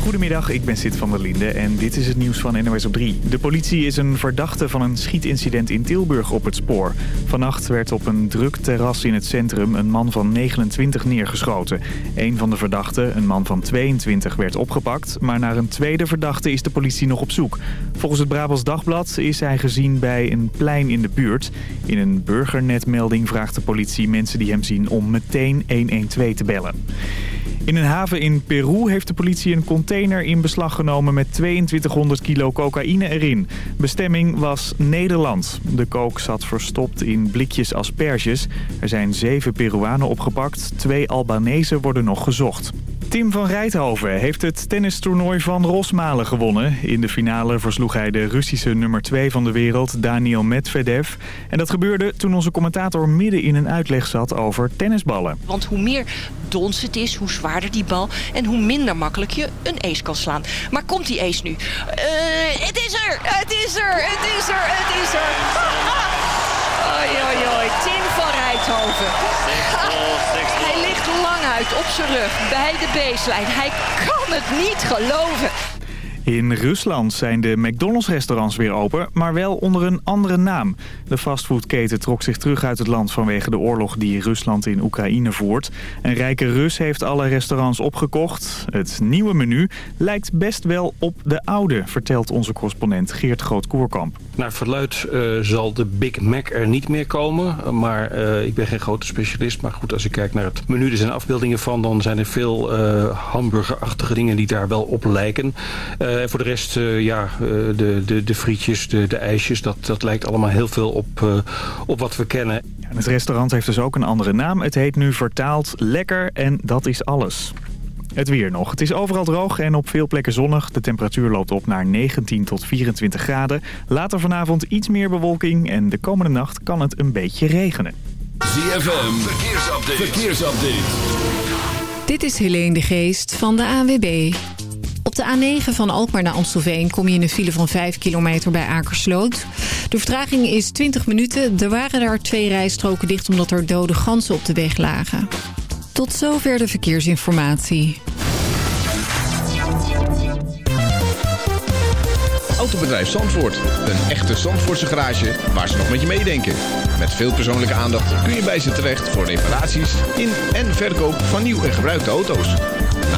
Goedemiddag, ik ben Sid van der Linde en dit is het nieuws van NOS op 3. De politie is een verdachte van een schietincident in Tilburg op het spoor. Vannacht werd op een druk terras in het centrum een man van 29 neergeschoten. Een van de verdachten, een man van 22, werd opgepakt... maar naar een tweede verdachte is de politie nog op zoek. Volgens het Brabants Dagblad is hij gezien bij een plein in de buurt. In een burgernetmelding vraagt de politie mensen die hem zien om meteen 112 te bellen. In een haven in Peru heeft de politie een container in beslag genomen met 2200 kilo cocaïne erin. Bestemming was Nederland. De kook zat verstopt in blikjes asperges. Er zijn zeven Peruanen opgepakt. Twee Albanese worden nog gezocht. Tim van Rijthoven heeft het tennistoernooi van Rosmalen gewonnen. In de finale versloeg hij de Russische nummer 2 van de wereld, Daniel Medvedev. En dat gebeurde toen onze commentator midden in een uitleg zat over tennisballen. Want hoe meer dons het is, hoe zwaarder die bal... en hoe minder makkelijk je een ace kan slaan. Maar komt die ace nu? Uh, het is er! Het is er! Het is er! Het is er! Oi, oi, oi. Tim van Rijthoven. Lang uit op zijn rug bij de baseline. Hij kan het niet geloven. In Rusland zijn de McDonald's-restaurants weer open, maar wel onder een andere naam. De fastfoodketen trok zich terug uit het land vanwege de oorlog die Rusland in Oekraïne voert. Een rijke Rus heeft alle restaurants opgekocht. Het nieuwe menu lijkt best wel op de oude, vertelt onze correspondent Geert Groot-Koerkamp. Naar verluid uh, zal de Big Mac er niet meer komen. Maar uh, ik ben geen grote specialist. Maar goed, als ik kijk naar het menu, er zijn afbeeldingen van... dan zijn er veel uh, hamburgerachtige dingen die daar wel op lijken. En voor de rest, ja, de, de, de frietjes, de, de ijsjes... Dat, dat lijkt allemaal heel veel op, op wat we kennen. Ja, het restaurant heeft dus ook een andere naam. Het heet nu vertaald Lekker en dat is alles. Het weer nog. Het is overal droog en op veel plekken zonnig. De temperatuur loopt op naar 19 tot 24 graden. Later vanavond iets meer bewolking en de komende nacht kan het een beetje regenen. ZFM, verkeersupdate. verkeersupdate. Dit is Helene de Geest van de ANWB. Op de A9 van Alkmaar naar Amstelveen kom je in een file van 5 kilometer bij Akersloot. De vertraging is 20 minuten. Er waren daar twee rijstroken dicht omdat er dode ganzen op de weg lagen. Tot zover de verkeersinformatie. Autobedrijf Zandvoort. Een echte Zandvoortse garage waar ze nog met je meedenken. Met veel persoonlijke aandacht kun je bij ze terecht voor reparaties in en verkoop van nieuw en gebruikte auto's.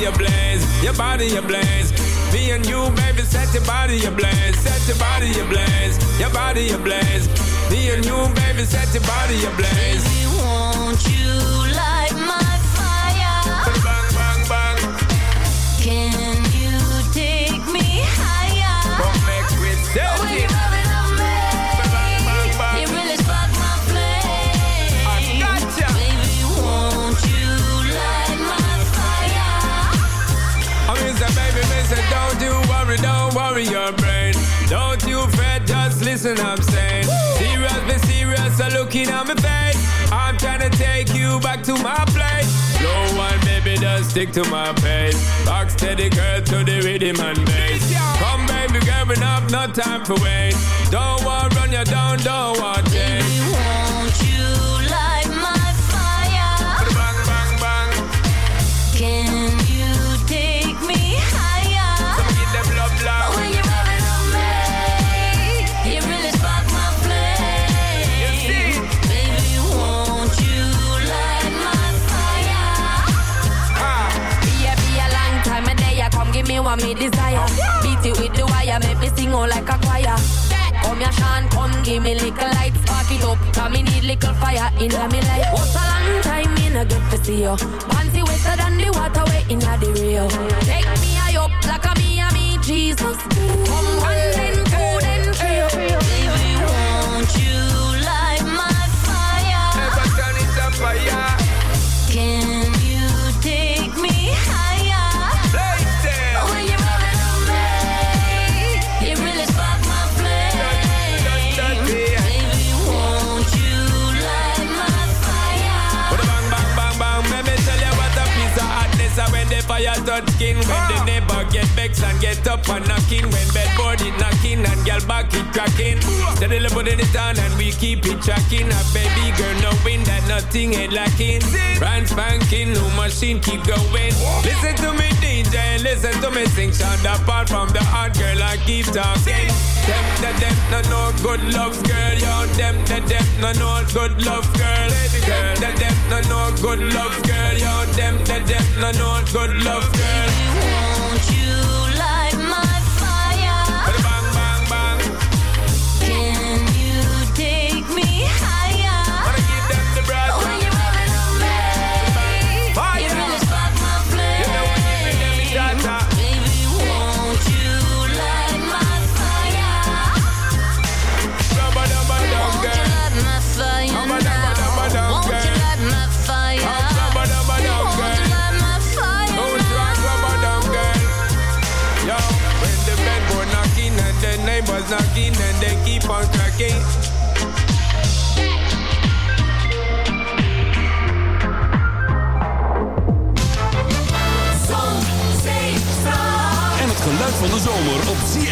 Your body ablaze. Me and you, baby, set your body ablaze. Set your body ablaze. Your body ablaze. Me and you, baby, set your body ablaze. Baby, won't you listen, I'm saying. Serious, be serious, so looking at my face. I'm trying to take you back to my place. No one, baby, just stick to my pace. Rock steady, girl, to the rhythm and bass. Come, baby, girl, up, no time for wait. Don't want run you down, don't want change. Me me desire. Beat it with the wire, make me sing all like a choir. Come here, Sean, come give me little light, spark it up. Cause me need little fire in me life. What's a long time me no get to see you? Panty wetter than the water way in the Rio. Take me high up like a me and me Jesus. Come one then two then three. Baby, won't you light my fire? Never turn it up fire. Can fire touch skin, when the neighbor get vexed and get up and knocking, when bedboard it knocking and girl back it cracking. Steadily putting it on and we keep it tracking. A baby girl knowing that nothing ain't lacking. Brand spanking, new machine keep going. Listen to me DJ, listen to me sing. Sound apart from keep talking. Them, the them, no no good love girl, yo. Them, the them, no no good love girl. Them, the them, no no good love girl, yo. Them, the them, no no good love girl. Won't you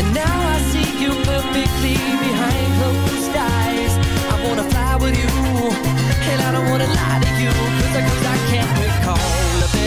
And now I see you. I don't wanna lie to you, 'cause I, 'cause I can't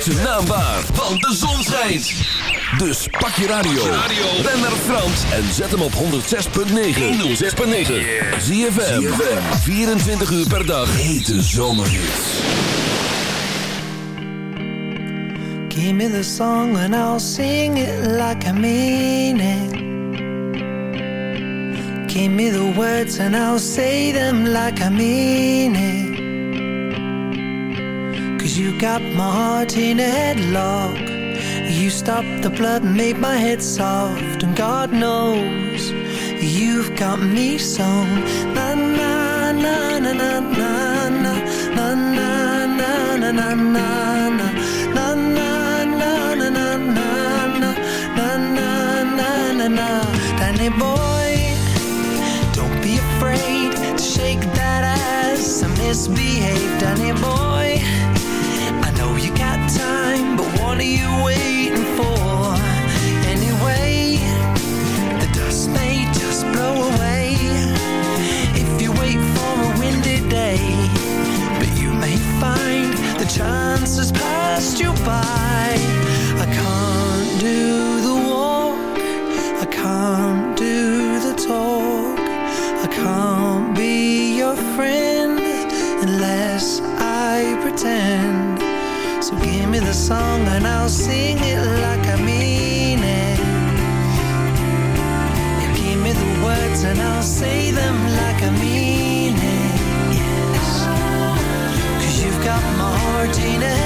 ZFM. Maak zijn naam waar, want de zon schijnt. Dus pak je radio. Ben naar Frans en zet hem op 106.9. 106.9. ZFM. 24 uur per dag. Hete zomerhits. Give me the song and I'll sing it like I mean it. Give me the words and I'll say them like I mean it. You got my heart in a headlock You stopped the blood and made my head soft And God knows You've got me sung Na na na na na na na Na na na na na na na Na na na na na na na Na na na na na Danny boy Don't be afraid to shake that ass I misbehaved Danny boy what are you waiting for? Anyway, the dust may just blow away if you wait for a windy day. But you may find the chances passed you by. I can't do the walk, I can't do the talk, I can't be your friend unless I pretend. Song and I'll sing it like I mean it. You give me the words and I'll say them like I mean it. Cause you've got my heart in a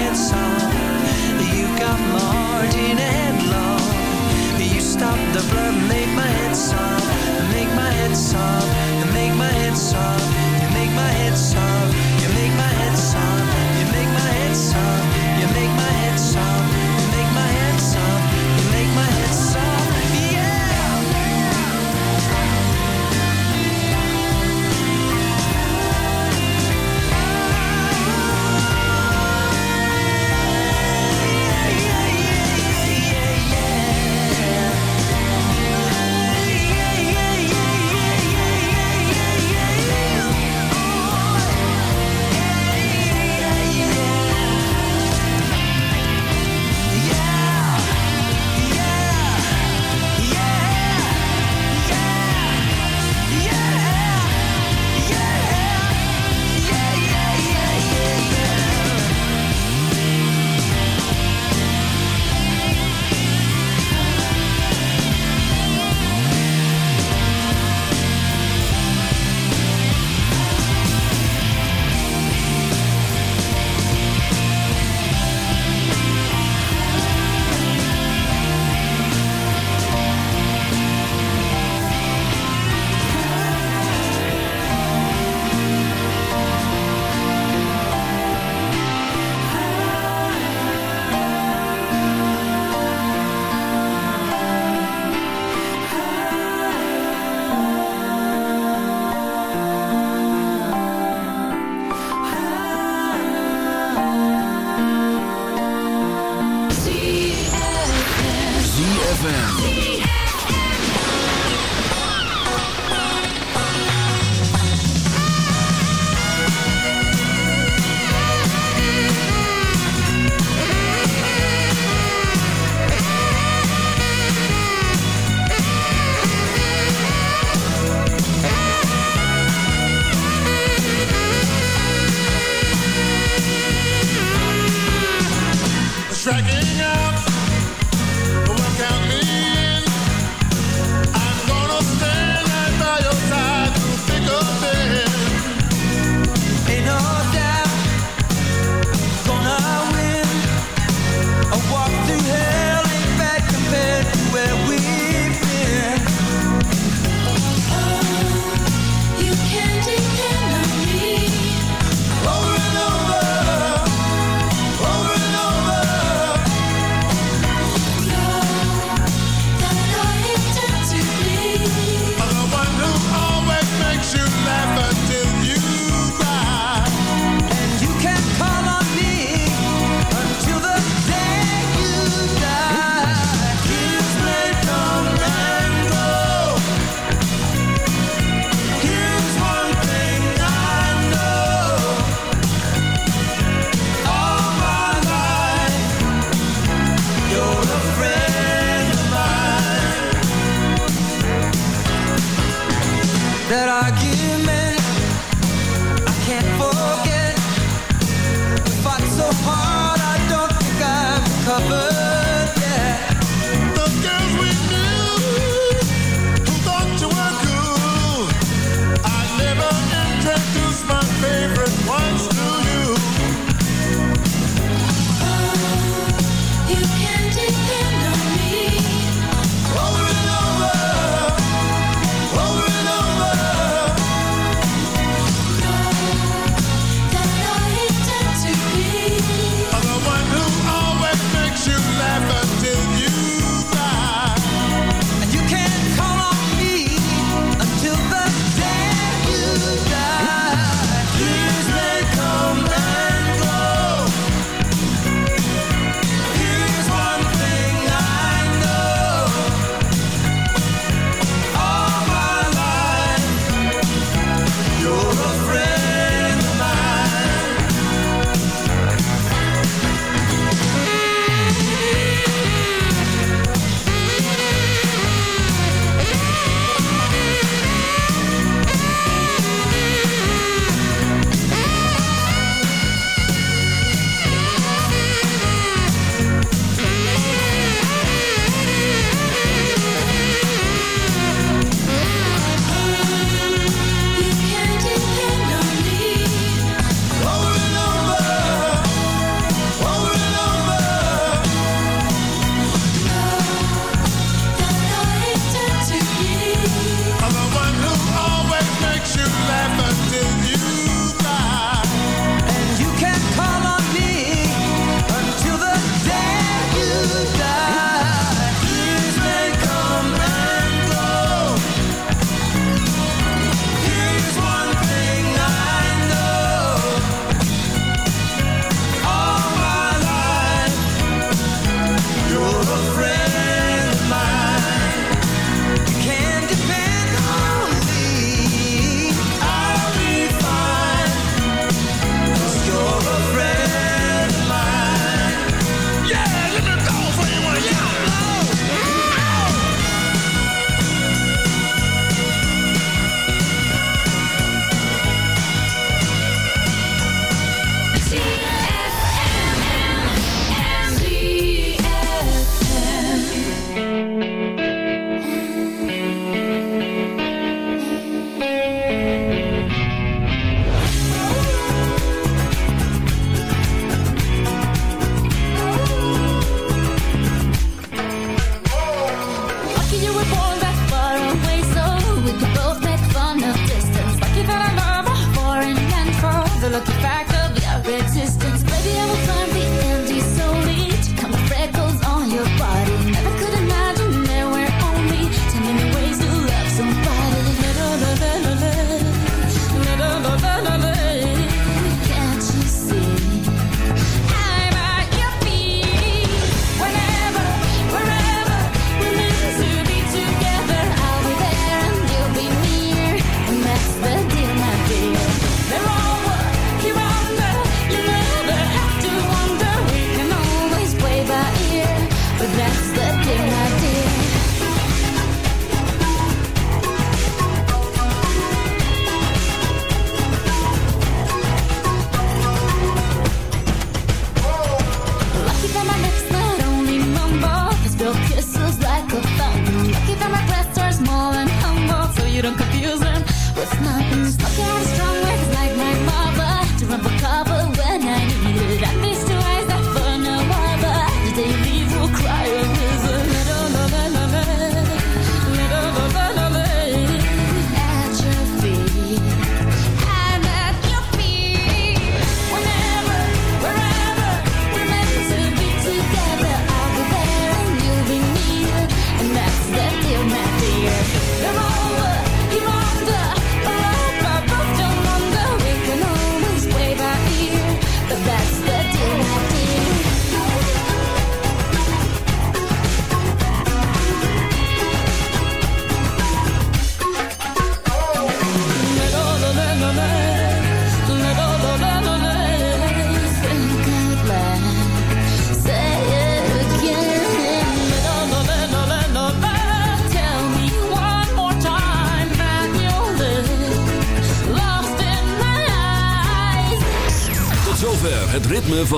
soft. You got my heart in a headlock. You stopped the blood make my head soft. Make my head soft. Make my head soft. You make my head soft. You make my head soft. You make my head soft. You make my head soft.